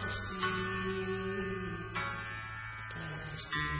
Teraz śpi,